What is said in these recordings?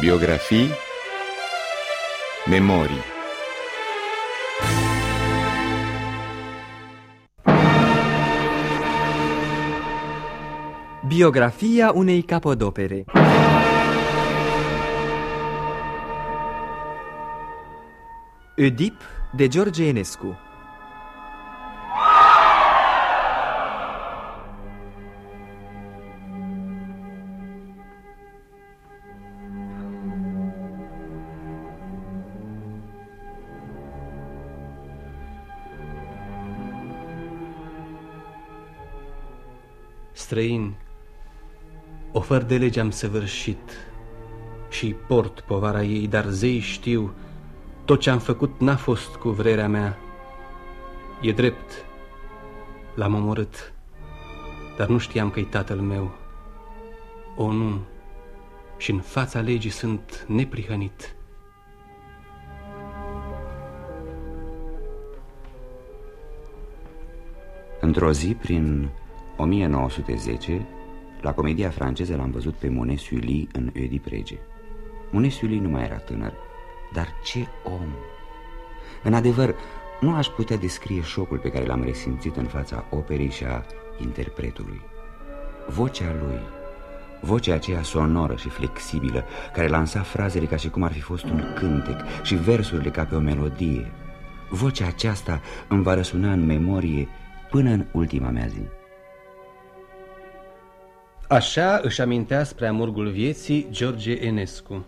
Biografii. Memorii. Biografia unei capodopere. Oedip de George Enescu Străin, o fără de lege am săvârșit și port povara ei, dar zei știu, tot ce am făcut n-a fost cu vrerea mea. E drept, l-am omorât, dar nu știam că-i tatăl meu. O, nu, și în fața legii sunt neprihănit. Într-o zi, prin 1910, la comedia franceză l-am văzut pe Monet Sully în Oedip Rege. Monet Sully nu mai era tânăr, dar ce om! În adevăr, nu aș putea descrie șocul pe care l-am resimțit în fața operei și a interpretului. Vocea lui, vocea aceea sonoră și flexibilă, care lansa frazele ca și cum ar fi fost un cântec și versurile ca pe o melodie. Vocea aceasta îmi va răsuna în memorie până în ultima mea zi. Așa își amintea spre amurgul vieții George Enescu.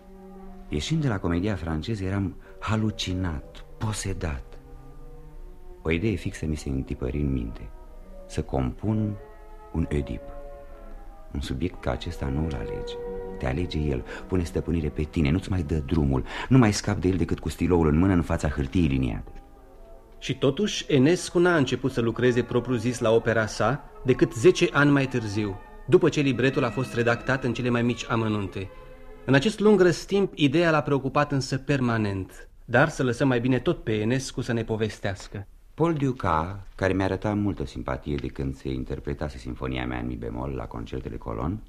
Ieșind de la comedia franceză eram halucinat, posedat. O idee fixă mi se întipări în minte. Să compun un Oedip. Un subiect ca acesta nu îl alege. Te alege el, pune stăpânire pe tine, nu-ți mai dă drumul, nu mai scap de el decât cu stiloul în mână în fața hârtiei liniate. Și totuși, Enescu n-a început să lucreze propriu-zis la opera sa decât 10 ani mai târziu, după ce libretul a fost redactat în cele mai mici amănunte. În acest lung răstimp, ideea l-a preocupat însă permanent, dar să lăsăm mai bine tot pe Enescu să ne povestească. Paul Duca, care mi-a arătat multă simpatie de când se interpretase sinfonia mea în mi bemol la concertele Colon,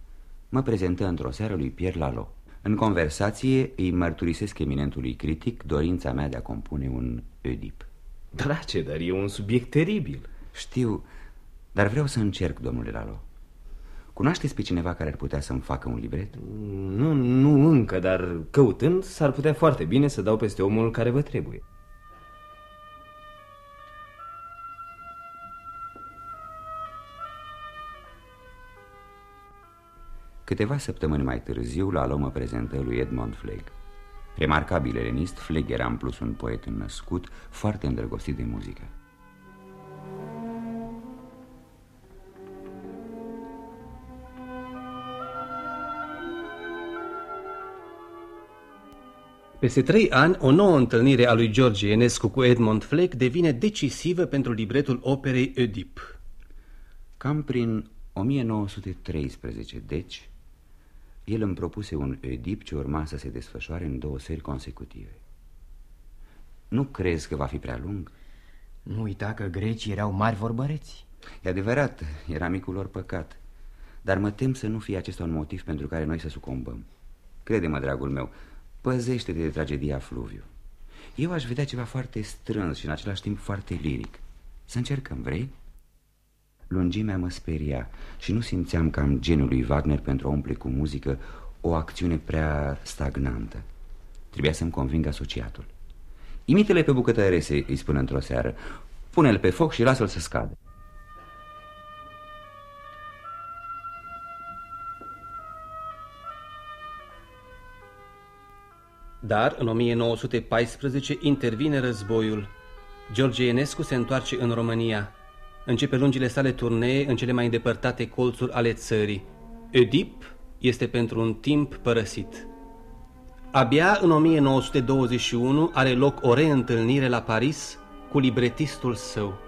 mă prezentă într-o seară lui Pierre Lalo. În conversație îi mărturisesc eminentului critic dorința mea de a compune un Oedip. Drace, dar e un subiect teribil. Știu, dar vreau să încerc, domnule Lalo. Cunoașteți pe cineva care ar putea să-mi facă un libret? Nu, nu încă, dar căutând s-ar putea foarte bine să dau peste omul care vă trebuie. Câteva săptămâni mai târziu, la mă prezentă lui Edmond Flegg. Remarcabil elenist, Flegg era în plus un poet născut, foarte îndrăgostit de muzică. Peste trei ani, o nouă întâlnire a lui George Enescu cu Edmond Fleck devine decisivă pentru libretul operei Oedip. Cam prin 1913, deci, el îmi propuse un Oedip ce urma să se desfășoare în două seri consecutive. Nu crezi că va fi prea lung? Nu uita că grecii erau mari vorbăreți. E adevărat, era micul lor păcat. Dar mă tem să nu fie acesta un motiv pentru care noi să sucombăm. Crede-mă, dragul meu, păzește-te de tragedia Fluviu. Eu aș vedea ceva foarte strâns și în același timp foarte liric. Să încercăm, vrei? Lungimea mă speria și nu simțeam cam genul lui Wagner pentru a umple cu muzică o acțiune prea stagnantă. Trebuia să-mi conving asociatul. Imitele pe bucătă rese, îi spun într-o seară. Pune-l pe foc și lasă-l să scade. Dar în 1914 intervine războiul. George Enescu se întoarce în România. Începe lungile sale turnee în cele mai îndepărtate colțuri ale țării. Oedip este pentru un timp părăsit. Abia în 1921 are loc o reîntâlnire la Paris cu libretistul său.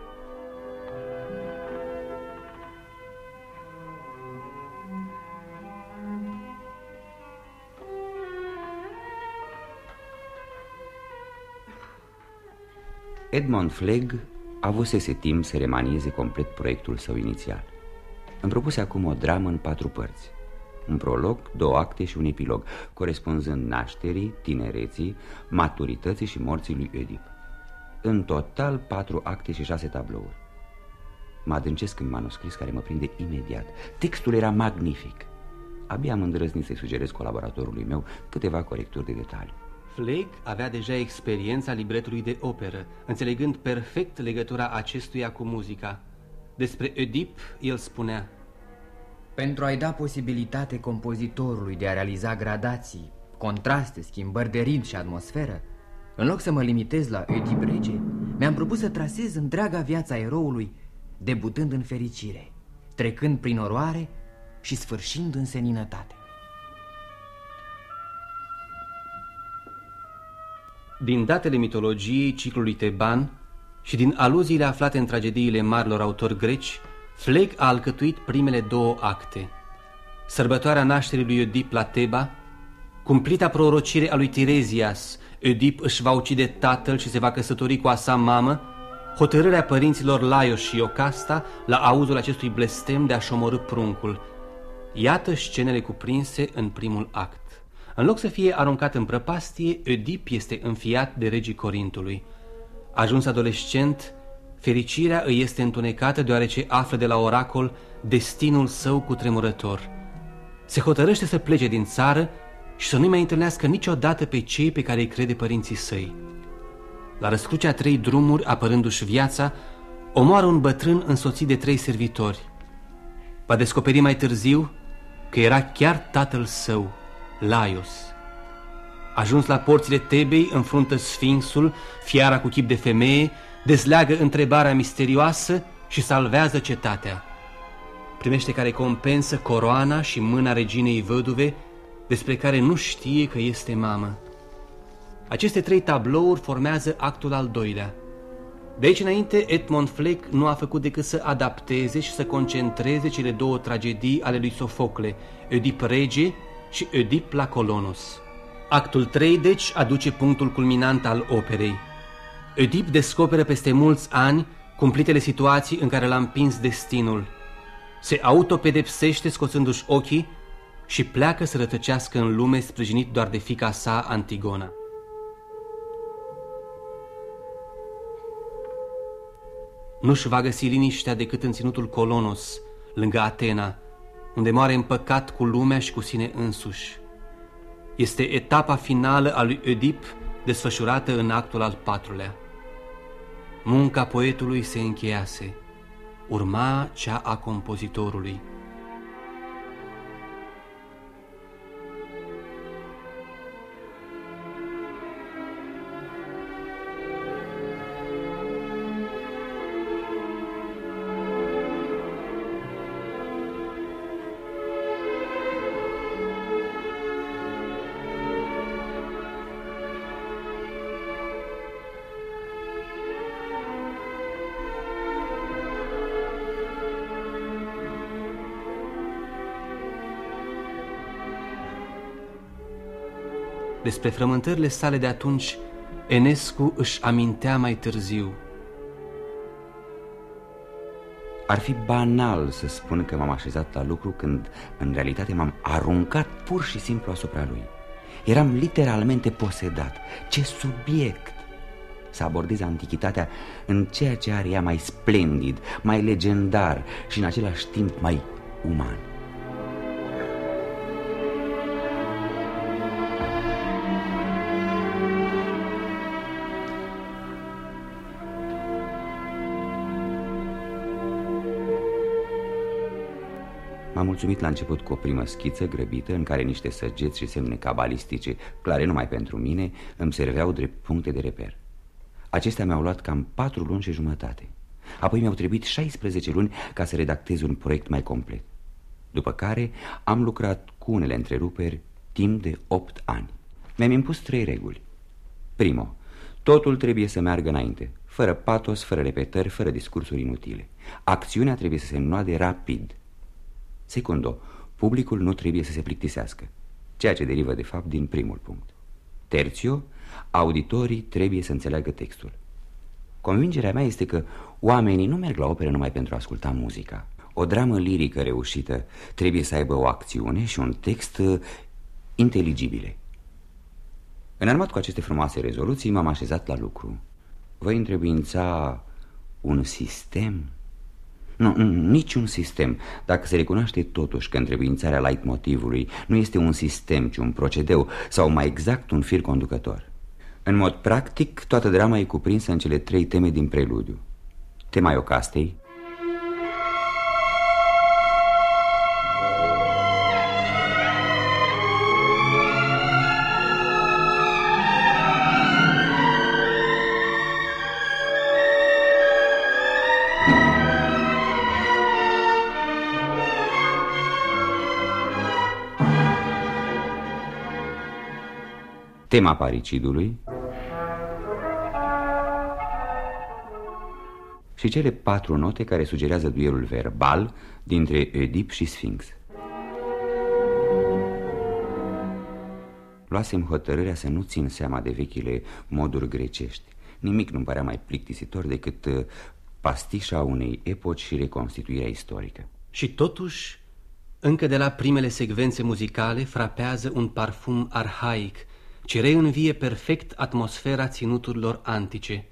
Edmond Flegg avusese timp să remanieze complet proiectul său inițial. Îmi propuse acum o dramă în patru părți. un prolog, două acte și un epilog, corespunzând nașterii, tinereții, maturității și morții lui Oedip. În total, patru acte și șase tablouri. Mă adâncesc în manuscris care mă prinde imediat. Textul era magnific. Abia am îndrăznit să-i sugerez colaboratorului meu câteva corecturi de detaliu. Fleck avea deja experiența libretului de operă, înțelegând perfect legătura acestuia cu muzica. Despre Oedip, el spunea Pentru a-i da posibilitate compozitorului de a realiza gradații, contraste, schimbări de ritm și atmosferă, în loc să mă limitez la Oedip rege, mi-am propus să trasez întreaga viața eroului, debutând în fericire, trecând prin oroare și sfârșind în seninătate. Din datele mitologiei ciclului teban și din aluziile aflate în tragediile marilor autori greci, Fleg a alcătuit primele două acte. Sărbătoarea nașterii lui Oedip la Teba, cumplita prorocire a lui Tirezias, Oedip își va ucide tatăl și se va căsători cu a sa mamă, hotărârea părinților Laios și Iocasta la auzul acestui blestem de a-și omorâ pruncul. Iată scenele cuprinse în primul act. În loc să fie aruncat în prăpastie, Oedip este înfiat de regii Corintului. Ajuns adolescent, fericirea îi este întunecată deoarece află de la oracol destinul său cu tremurător. Se hotărăște să plece din țară și să nu mai întâlnească niciodată pe cei pe care îi crede părinții săi. La răscrucea trei drumuri, apărându-și viața, omoară un bătrân însoțit de trei servitori. Va descoperi mai târziu că era chiar tatăl său, Laios. Ajuns la porțile Tebei, înfruntă Sfinxul, fiara cu chip de femeie, dezleagă întrebarea misterioasă și salvează cetatea. Primește ca recompensă coroana și mâna reginei văduve, despre care nu știe că este mamă. Aceste trei tablouri formează actul al doilea. De aici înainte, Edmond Fleck nu a făcut decât să adapteze și să concentreze cele două tragedii ale lui Sofocle, Oedip Rege și Oedip la Colonos. Actul 3, deci, aduce punctul culminant al operei. Oedip descoperă peste mulți ani cumplitele situații în care l-a împins destinul. Se autopedepsește scoțându-și ochii și pleacă să rătăcească în lume sprijinit doar de fica sa Antigona. Nu-și va găsi liniștea decât în ținutul Colonos, lângă Atena, unde moare împăcat cu lumea și cu sine însuși. Este etapa finală a lui Oedip, desfășurată în actul al patrulea. Munca poetului se încheiase, urma cea a compozitorului. Despre frământările sale de atunci, Enescu își amintea mai târziu. Ar fi banal să spun că m-am așezat la lucru când în realitate m-am aruncat pur și simplu asupra lui. Eram literalmente posedat. Ce subiect! Să abordez antichitatea în ceea ce are ea mai splendid, mai legendar și în același timp mai uman. Mulțumit la început cu o primă schiță grăbită în care niște săgeți și semne cabalistice, clare numai pentru mine, îmi serveau drept puncte de reper. Acestea mi-au luat cam patru luni și jumătate. Apoi mi-au trebuit 16 luni ca să redactez un proiect mai complet. După care am lucrat cu unele întreruperi timp de 8 ani. Mi-am impus trei reguli. Primo, totul trebuie să meargă înainte, fără patos, fără repetări, fără discursuri inutile. Acțiunea trebuie să se înnoade rapid. Secundo, publicul nu trebuie să se plictisească, ceea ce derivă de fapt din primul punct. Terțio, auditorii trebuie să înțeleagă textul. Convingerea mea este că oamenii nu merg la operă numai pentru a asculta muzica. O dramă lirică reușită trebuie să aibă o acțiune și un text uh, inteligibile. Înarmat cu aceste frumoase rezoluții, m-am așezat la lucru. Voi întrebuința un sistem? Nu, nu, niciun sistem. Dacă se recunoaște totuși că întrebuințarea light motivului nu este un sistem, ci un procedeu, sau mai exact un fir conducător. În mod practic, toată drama e cuprinsă în cele trei teme din preludiu. Tema Iocastei, tema paricidului și cele patru note care sugerează duelul verbal dintre Oedip și Sfinx. Luasem hotărârea să nu țin seama de vechile moduri grecești. Nimic nu-mi părea mai plictisitor decât uh, pastișa unei epoci și reconstituirea istorică. Și totuși, încă de la primele secvențe muzicale frapează un parfum arhaic ce reînvie perfect atmosfera ținuturilor antice.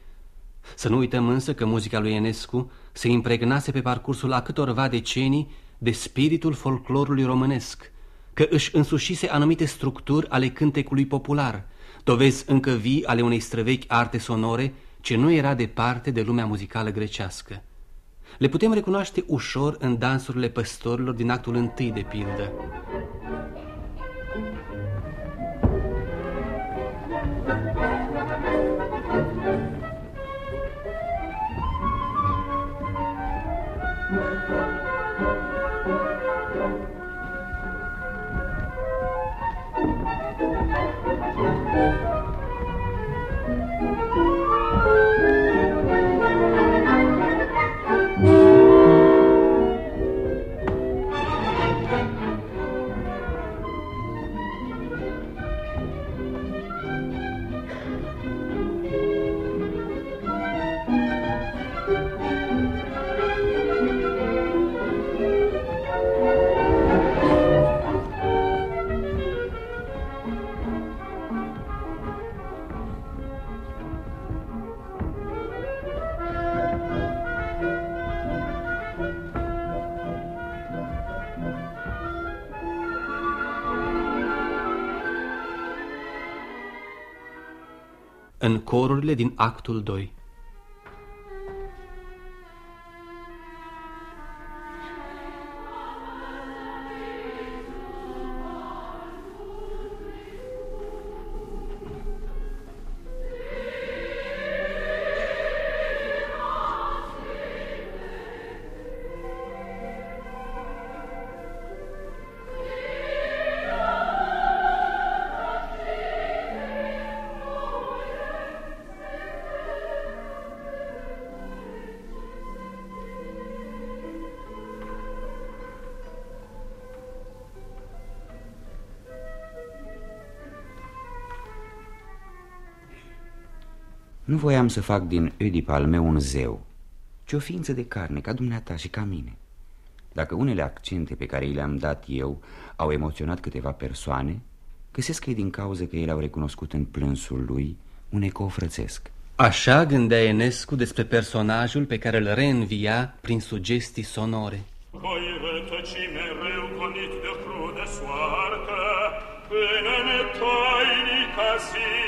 Să nu uităm însă că muzica lui Enescu se impregnase pe parcursul a câtorva decenii de spiritul folclorului românesc, că își însușise anumite structuri ale cântecului popular, dovezi încă vii ale unei străvechi arte sonore ce nu era departe de lumea muzicală grecească. Le putem recunoaște ușor în dansurile păstorilor din actul întâi de pildă. În corurile din actul 2. Voiam să fac din Oedip al meu un zeu, ci o ființă de carne, ca dumneata și ca mine. Dacă unele accente pe care i le-am dat eu au emoționat câteva persoane, găsesc că din cauza că ele au recunoscut în plânsul lui un ecou frățesc. Așa gândea Enescu despre personajul pe care îl reînvia prin sugestii sonore. Voi rătăci mereu conit de crude soartă, până ne tainică zi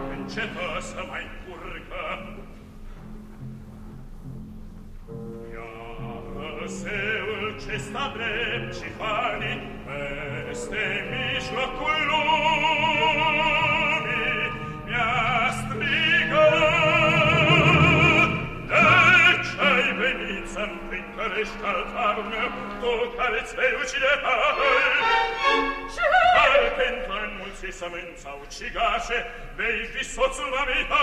cetos mai purga. Iar seul ce sta drept și fanii peste mijlocul lumii mi-a strigat recht al arme o calz ve uccideva al pentan mul si samenza uccigace vei fisso sulla vita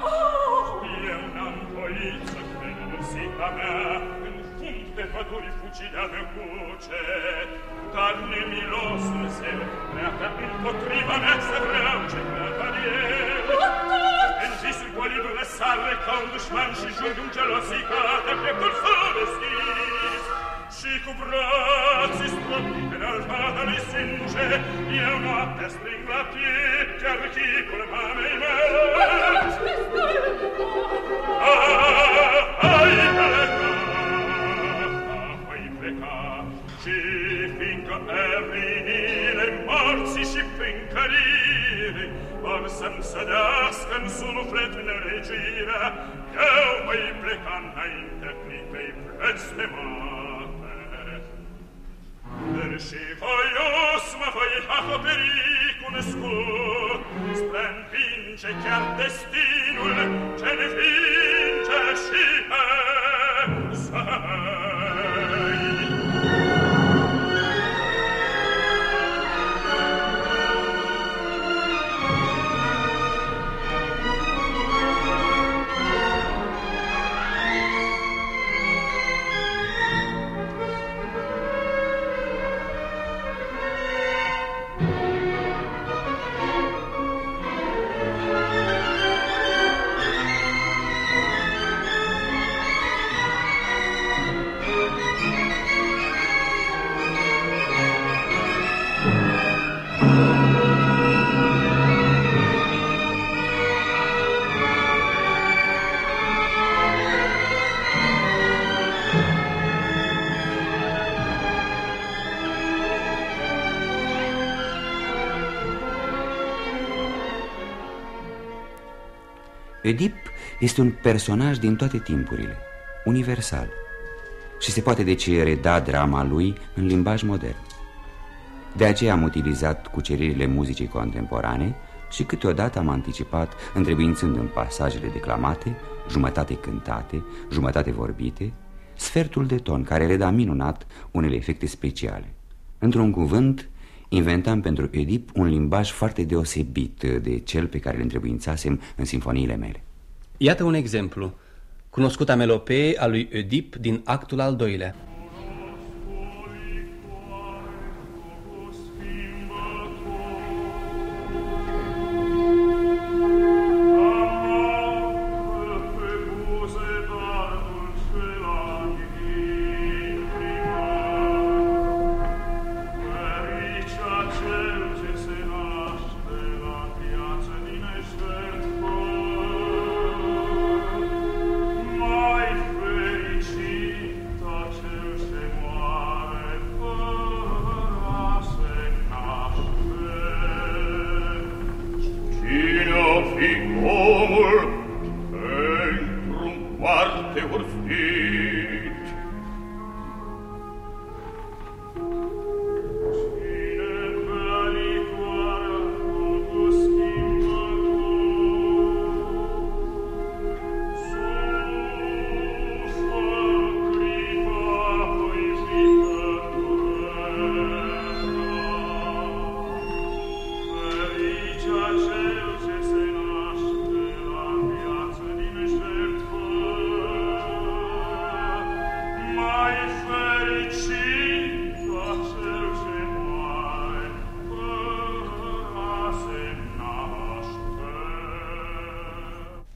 oh! Io non polizza che non si cama te fatori fuggì da mia cuce carne mi lo se me a capir potriva me se brauce me a mea să vreau ce pleacă În visul colibul sare ca un dușman și jur un gelosica de pieptul să deschis. Și cu brații stropite în altada lui sânge, eu noaptea string la piept chiar chipul Oedip este un personaj din toate timpurile, universal și se poate deci reda drama lui în limbaj modern. De aceea am utilizat cuceririle muzicii contemporane și câteodată am anticipat, întrebuințând în pasajele declamate, jumătate cântate, jumătate vorbite, sfertul de ton care reda minunat unele efecte speciale. Într-un cuvânt, inventam pentru Oedip un limbaj foarte deosebit de cel pe care îl întrebuințasem în sinfoniile mele. Iată un exemplu. Cunoscuta melopee a lui Oedip din actul al doilea.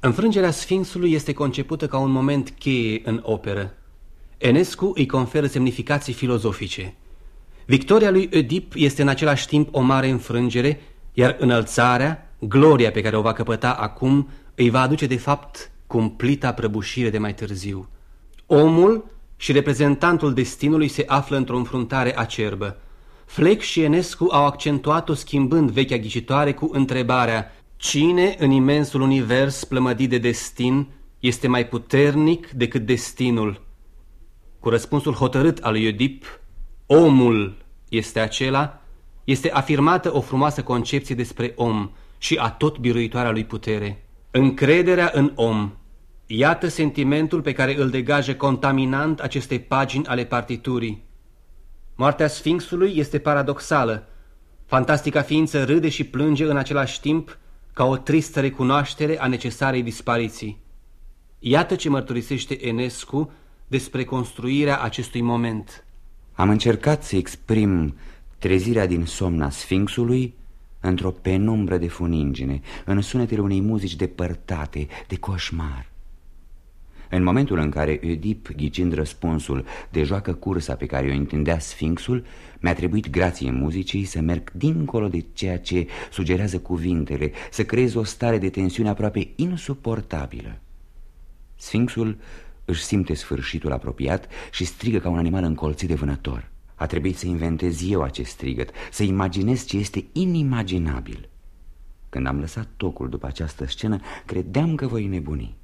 Înfrângerea Sfinxului este concepută ca un moment cheie în operă. Enescu îi conferă semnificații filozofice. Victoria lui Oedip este în același timp o mare înfrângere, iar înălțarea, gloria pe care o va căpăta acum, îi va aduce de fapt cumplita prăbușire de mai târziu. Omul și reprezentantul destinului se află într-o înfruntare acerbă. Fleck și Enescu au accentuat-o schimbând vechea ghicitoare cu întrebarea Cine în imensul univers plămădit de destin este mai puternic decât destinul? Cu răspunsul hotărât al lui Iudip, omul este acela, este afirmată o frumoasă concepție despre om și a tot biruitoarea lui putere. Încrederea în om Iată sentimentul pe care îl degajă contaminant aceste pagini ale partiturii. Moartea Sfinxului este paradoxală. Fantastica ființă râde și plânge în același timp ca o tristă recunoaștere a necesarei dispariții. Iată ce mărturisește Enescu despre construirea acestui moment. Am încercat să exprim trezirea din somna Sfinxului într-o penumbră de funingine, în sunetele unei muzici depărtate, de coșmar. În momentul în care Oedip, ghicind răspunsul de joacă cursa pe care o întindea Sfinxul, mi-a trebuit grație muzicii să merg dincolo de ceea ce sugerează cuvintele, să creez o stare de tensiune aproape insuportabilă. Sfinxul își simte sfârșitul apropiat și strigă ca un animal încolțit de vânător. A trebuit să inventez eu acest strigăt, să imaginez ce este inimaginabil. Când am lăsat tocul după această scenă, credeam că voi nebuni.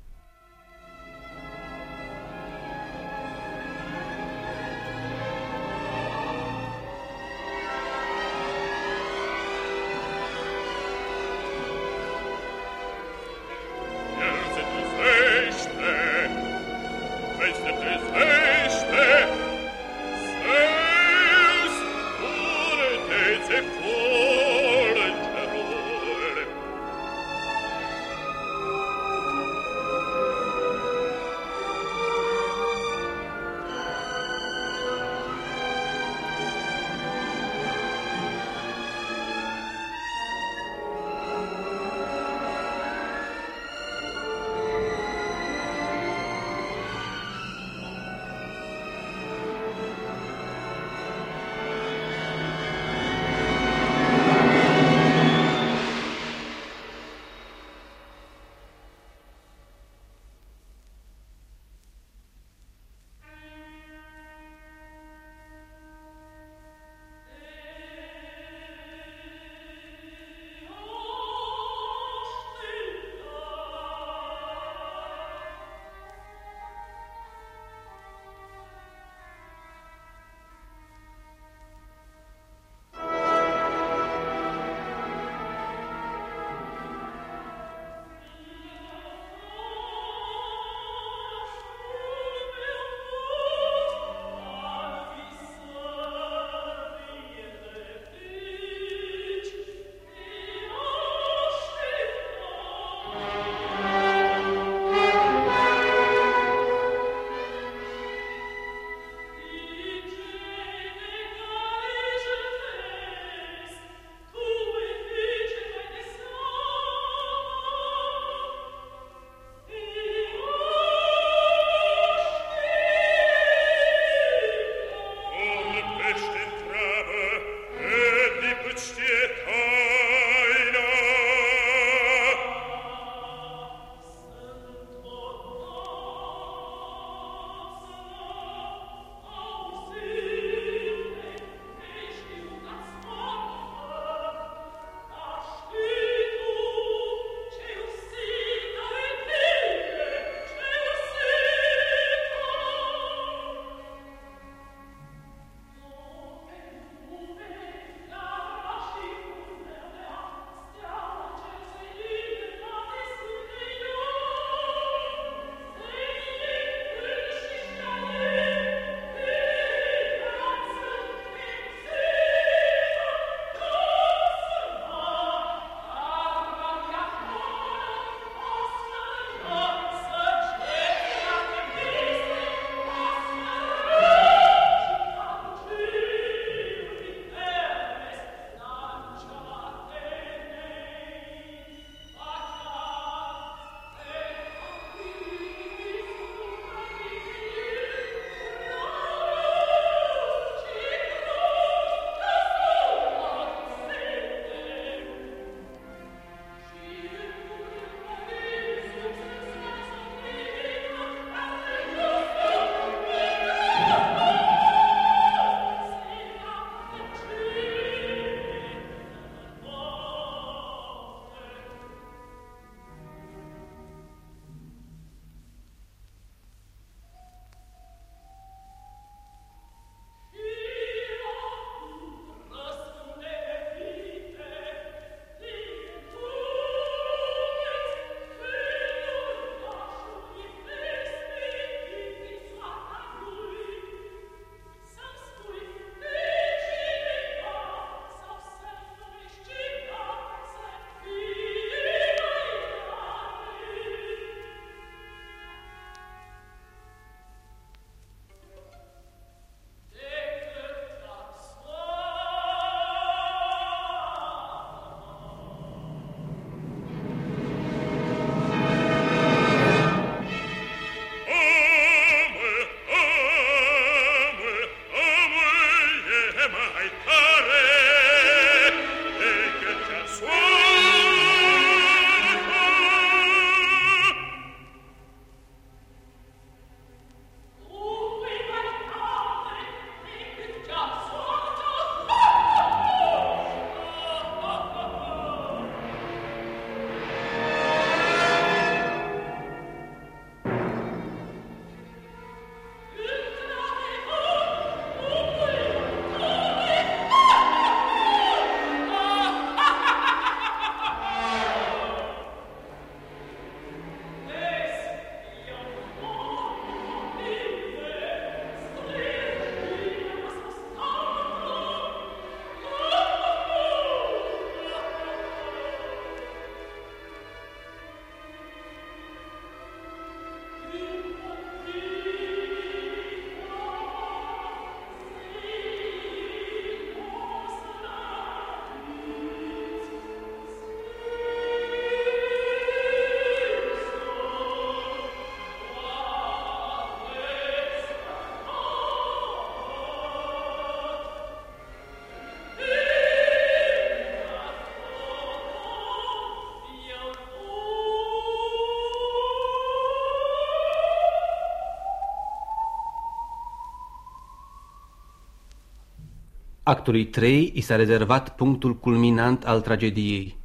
Actului 3 i s-a rezervat punctul culminant al tragediei.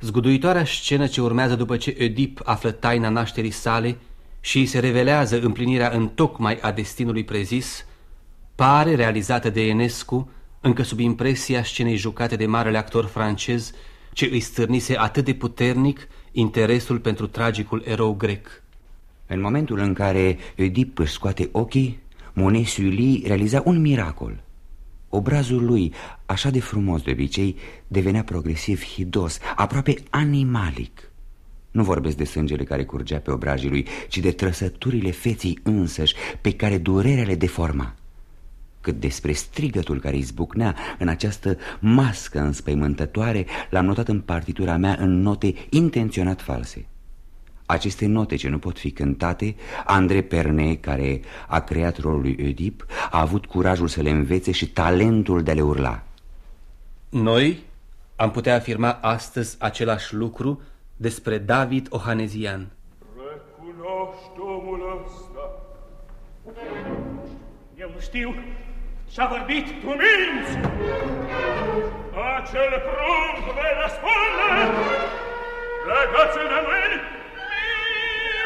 Zguduitoarea scenă ce urmează după ce Oedip află taina nașterii sale și îi se revelează împlinirea în tocmai a destinului prezis, pare realizată de Enescu încă sub impresia scenei jucate de marele actor francez ce îi stârnise atât de puternic interesul pentru tragicul erou grec. În momentul în care Oedip își scoate ochii, Monet Sully realiza un miracol. Obrazul lui, așa de frumos de obicei, devenea progresiv hidos, aproape animalic. Nu vorbesc de sângele care curgea pe obrajii lui, ci de trăsăturile feții însăși, pe care durerea le deforma. Cât despre strigătul care izbucnea în această mască înspăimântătoare, l-am notat în partitura mea în note intenționat false. Aceste note ce nu pot fi cântate, André Perne, care a creat rolul lui Oedip, a avut curajul să le învețe și talentul de a le urla. Noi am putea afirma astăzi același lucru despre David Ohanezian. Recunoști omul ăsta. Eu nu știu și-a vorbit, tu minți! Acel prunc vei răspunde! Legați-l de mâini!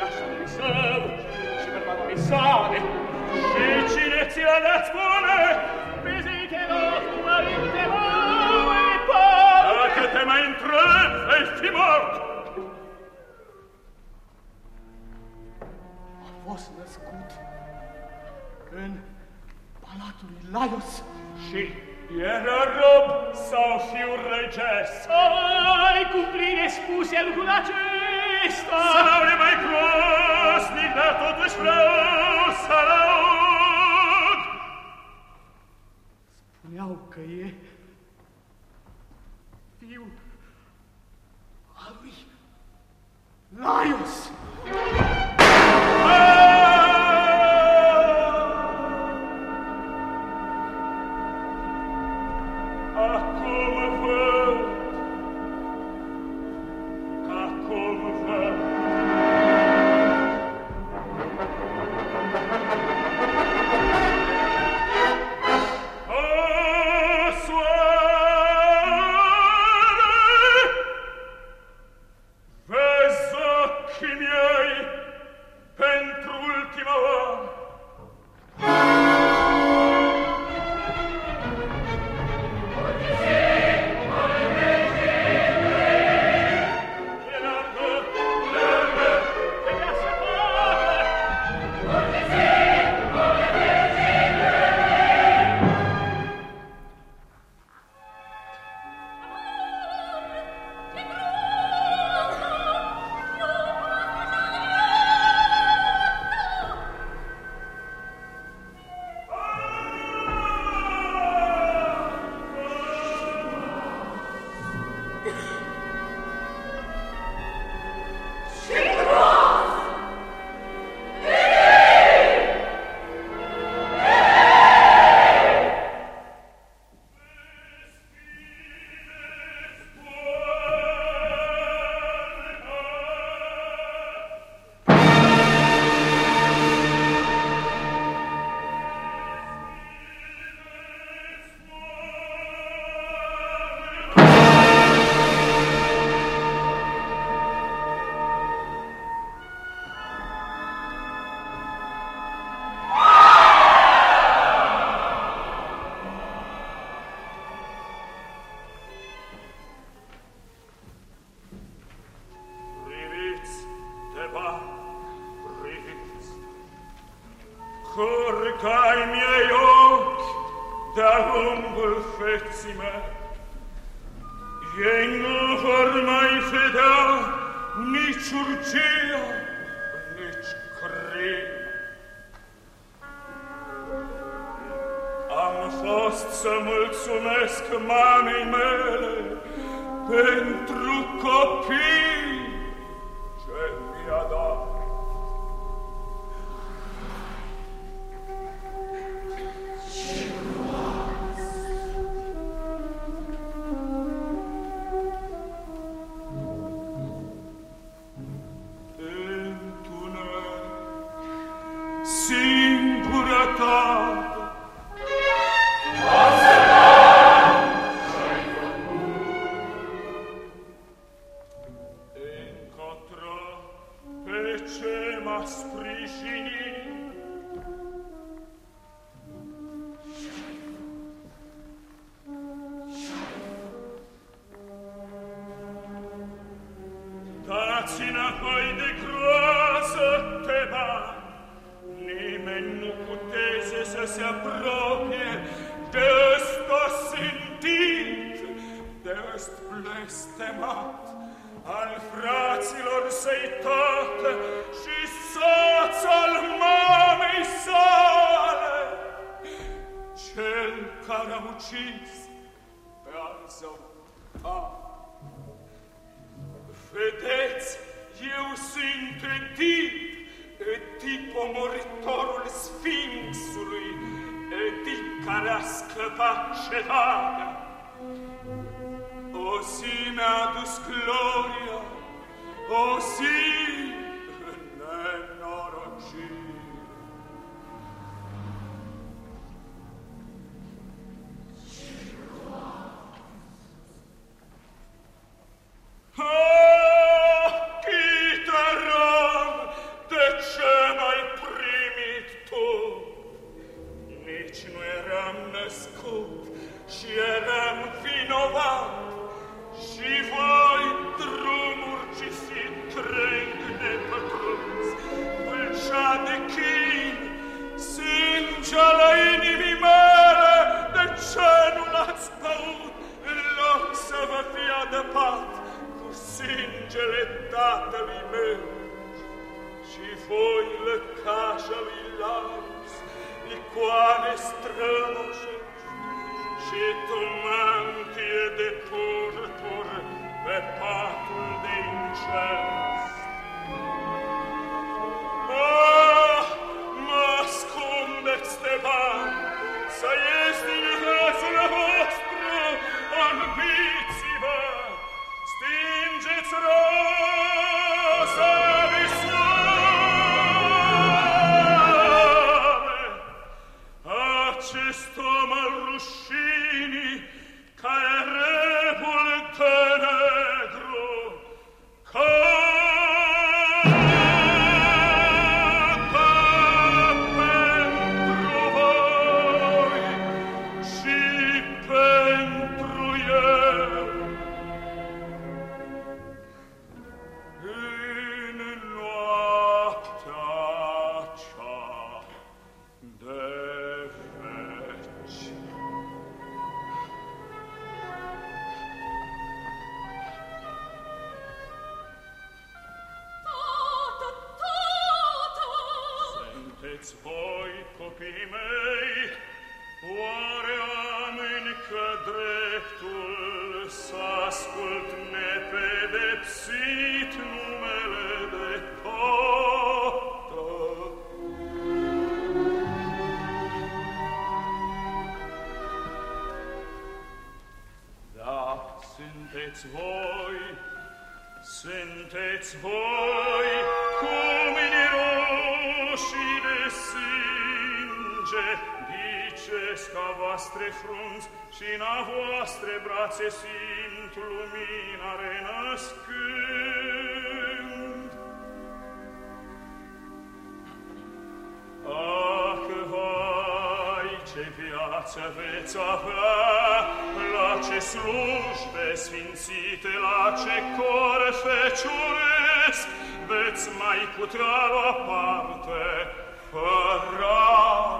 copilul? De-aș fi murit chiar atunci! Vei muri, dacă minți! Găsisem pe copil, în strâmtor lângă Chiteron! Tu minți! Căci l-ai primit, vorbește! În viciere! Stăpâne, stăpâne! Deci l-ai primit? Se temeau că va fi cicinașului său și bărbatului sale. Și cine ți-a dat spune? Pizite rog, mărinte voi, pot! Dacă te mai întreb, vei fi mort! A fost născut în Palatul lui Laios. Și Iera rob sau și urregesc. Ai cumplire scuse alguna acesta. Sarau le mai prosnic, dar totuși vreau să laud. Spuneau că e fiul a lui Laios. este blestemat al fraților săi tată și soț al mamei sale, cel care a ucis pe al său tată. Vedeți, eu sunt Edip, Edip omoritorul Sfinxului, Edip care a scăpat cetatea, O si meatus gloria, o si nen orangi. Ah, Citeram, decema il primictum, nici nu eram născut, eram vinovat. strămoșești și tu mantie de pură Vepatul de incens. Цариця Га, лаче службе свинците, core fecures фечурес, mai май кутрава parte ферарушке.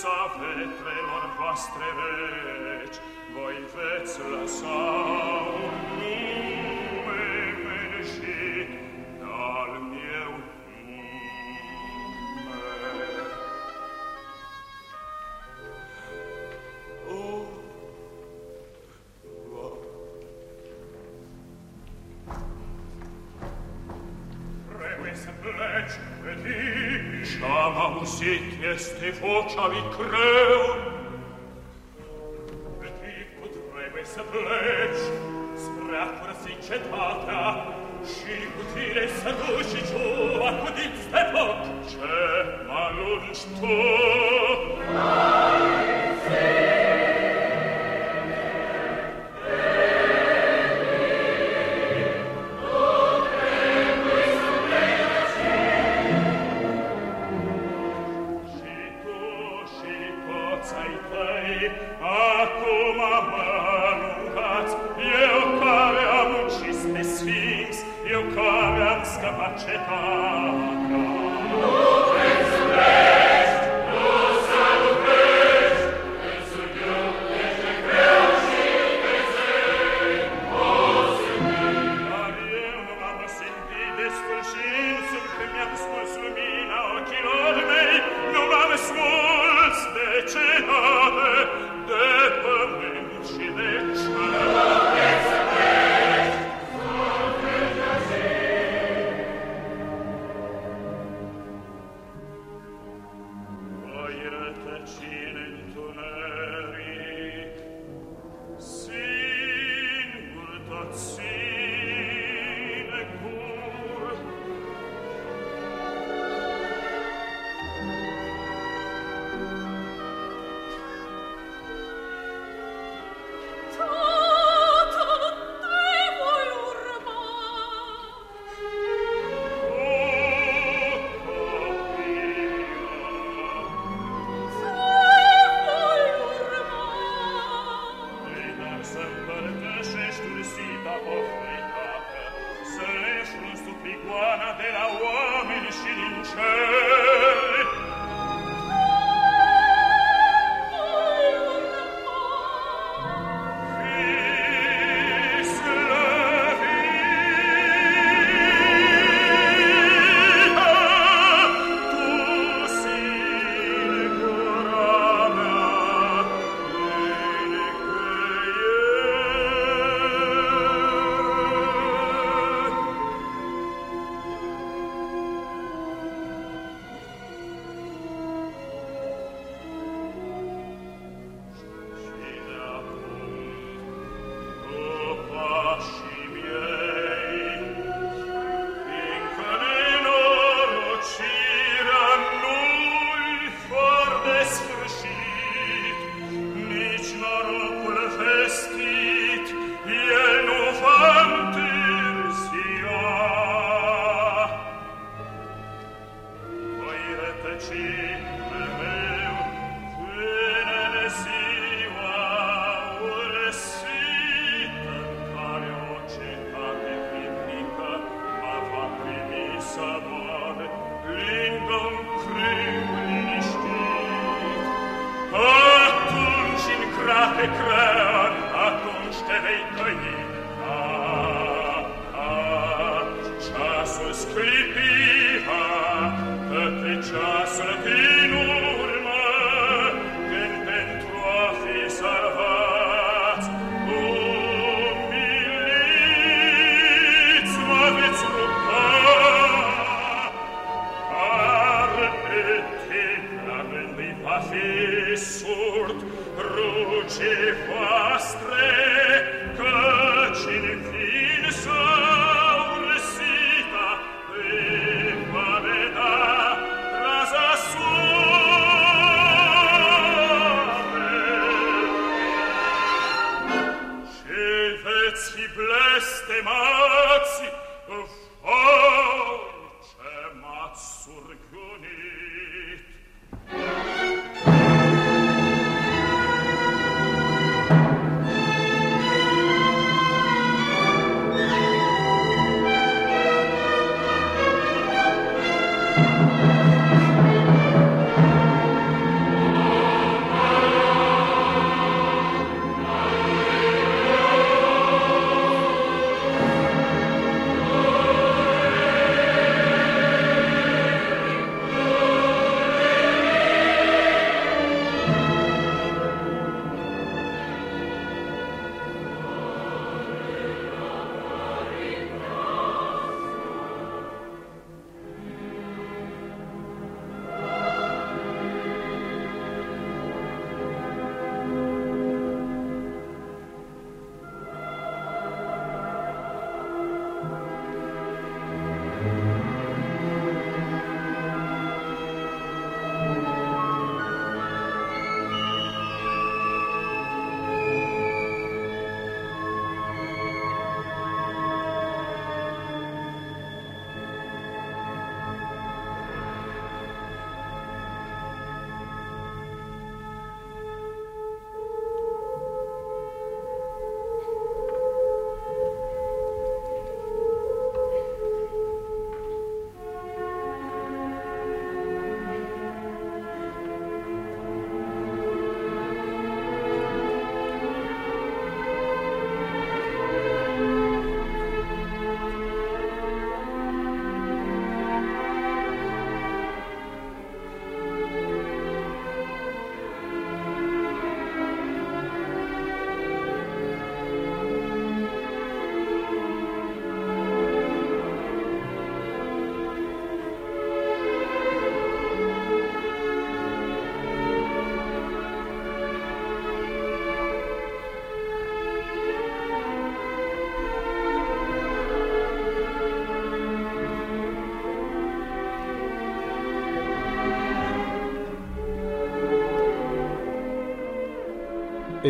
senza vetrelor vostre vec voi veți lăsa un nume veneșit al mie. este vocavi creon. Et vi potrebbe saplec spracura sincetata si cutire saduci giù accudit stepoc ce malum stu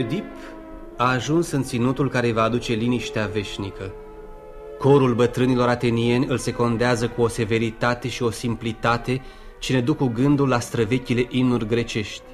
Oedip a ajuns în ținutul care îi va aduce liniștea veșnică. Corul bătrânilor atenieni îl secondează cu o severitate și o simplitate ce ne duc cu gândul la străvechile inuri grecești.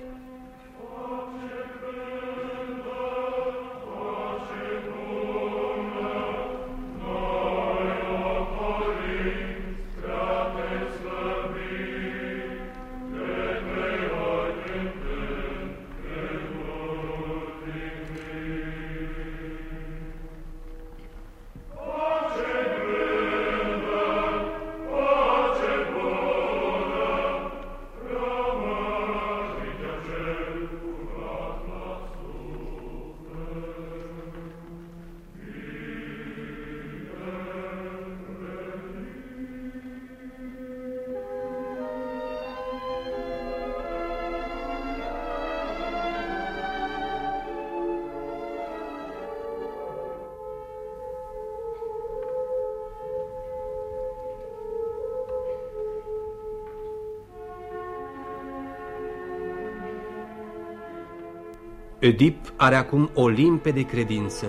Oedip are acum o limpede credință.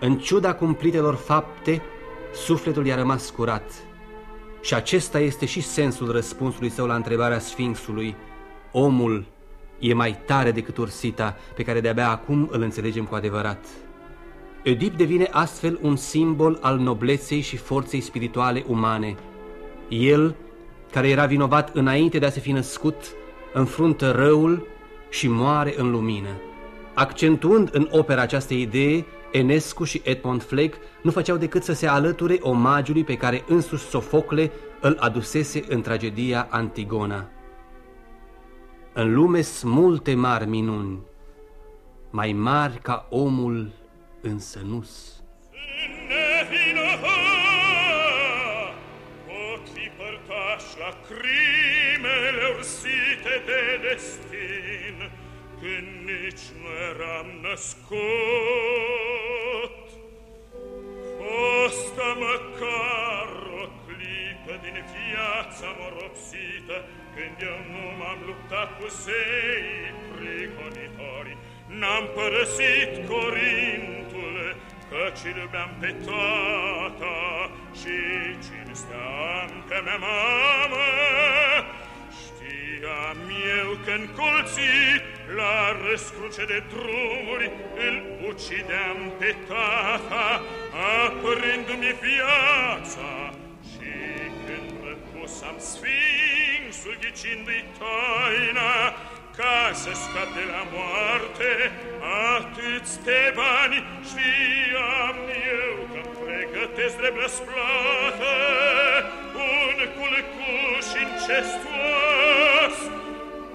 În ciuda cumplitelor fapte, sufletul i-a rămas curat. Și acesta este și sensul răspunsului său la întrebarea Sfinxului. Omul e mai tare decât ursita, pe care de-abia acum îl înțelegem cu adevărat. Oedip devine astfel un simbol al nobleței și forței spirituale umane. El, care era vinovat înainte de a se fi născut, înfruntă răul și moare în lumină. Accentuând în opera această idee, Enescu și Edmond Fleck nu făceau decât să se alăture omagiului pe care însuși Sofocle îl adusese în tragedia Antigona. În lume sunt multe mari minuni, mai mari ca omul însă nu-s. la crimele ursite de destin, când nici nu eram născut. Fostă măcar o clipă din viața moropsită, când eu nu m-am luptat cu zei prigonitori, n-am părăsit Corintul, căci iubeam pe tata și cinsteam pe mea mamă. Știam eu că în colțit la răscruce de drumuri îl ucideam pe tata, apărându-mi viața. Și când răpusam sfinxul ghicindu-i taina, ca să scap de la moarte atâți de bani știam eu că pregătesc de răsplată un culcuș incestuos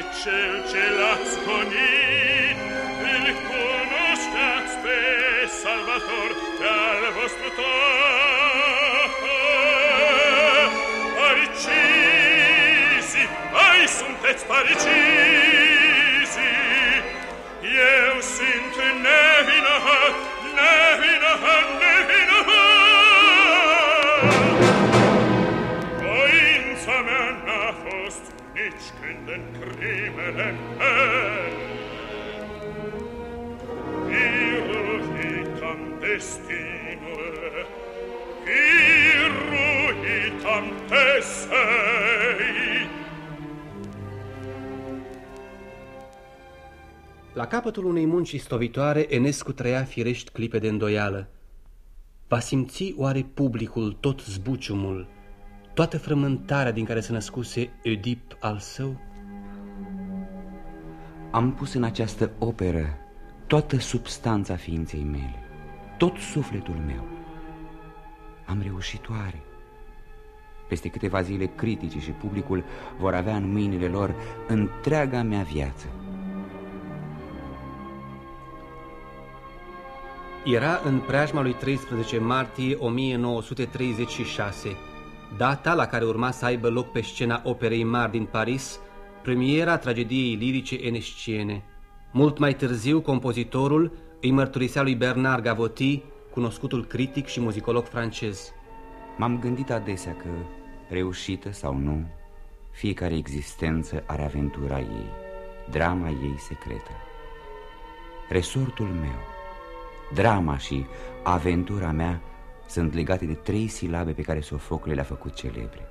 pe cel ce l-ați îl cunoșteați pe Salvator ai sunteți paricizi eu sunt nevinovat nevinovat nevinovat La capătul unei munci stovitoare, Enescu trăia firești clipe de îndoială. Va simți oare publicul tot zbuciumul, toată frământarea din care se născuse Oedip al său? Am pus în această operă toată substanța ființei mele, tot sufletul meu. Am reușit oare? Peste câteva zile critici și publicul vor avea în mâinile lor întreaga mea viață. Era în preajma lui 13 martie 1936, data la care urma să aibă loc pe scena Operei Mari din Paris, premiera tragediei lirice enesciene. Mult mai târziu, compozitorul îi mărturisea lui Bernard Gavotti, cunoscutul critic și muzicolog francez. M-am gândit adesea că, reușită sau nu, fiecare existență are aventura ei, drama ei secretă. Resortul meu, drama și aventura mea sunt legate de trei silabe pe care Sofocle le-a făcut celebre.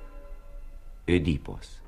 Oedipos.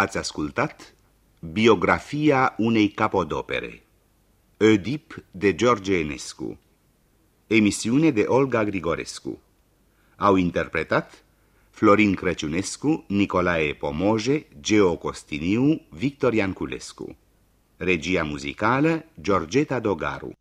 Ați ascultat Biografia unei capodopere Oedip de George Enescu. Emisiune de Olga Grigorescu. Au interpretat Florin Crăciunescu, Nicolae Pomoje, Geo Costiniu, Victor Culescu Regia muzicală Georgeta Dogaru